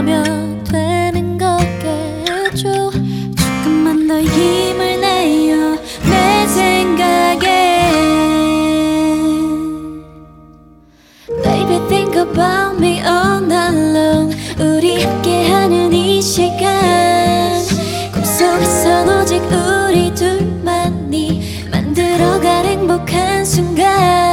하면 되는 것게 해줘. 조금만 더 힘을 내요. 내 생각에. Baby think about 우리 함께하는 이 시간. 꿈속에선 오직 우리 둘만이 만들어갈 행복한 순간.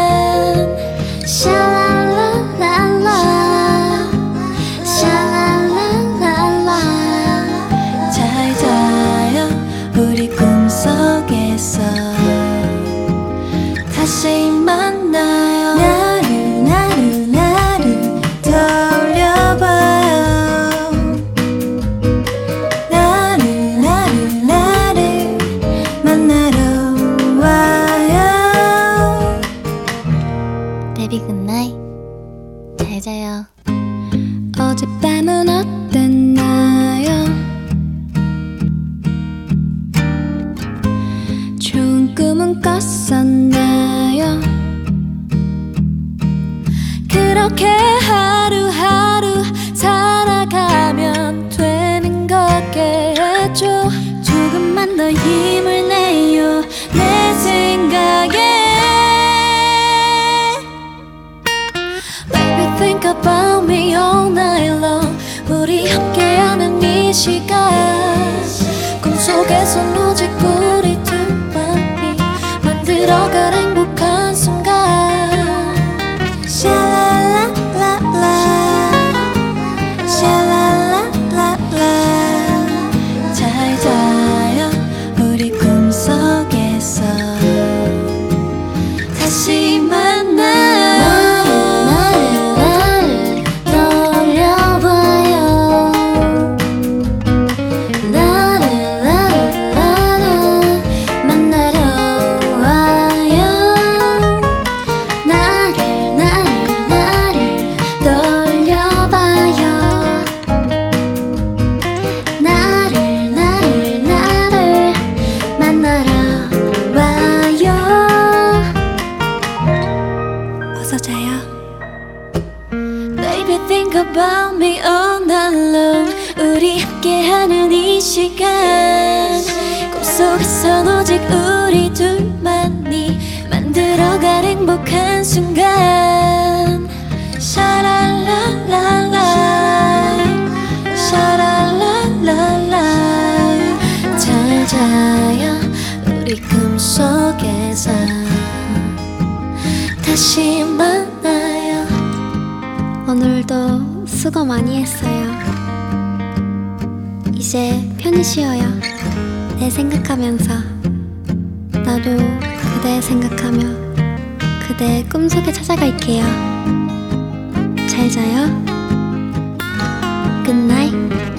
어젯밤은 어땠나요? 좋은 꿈은 꿨었나요? 그렇게 하루하루 살아가면 되는 거겠죠 조금만 더 힘을 꿈속에선 오 about me all night long. 우리 함께하는 이 시간. 꿈속에선 오직 우리 둘만이 만들어갈 행복한 순간. 샤랄랄랄라. 샤랄랄랄라. 잘 자요 우리 꿈속에서. 다시 만 수고 많이 했어요. 이제 편히 쉬어요. 내 생각하면서 나도 그대 생각하며 그대 꿈속에 찾아갈게요. 잘 자요. Good night.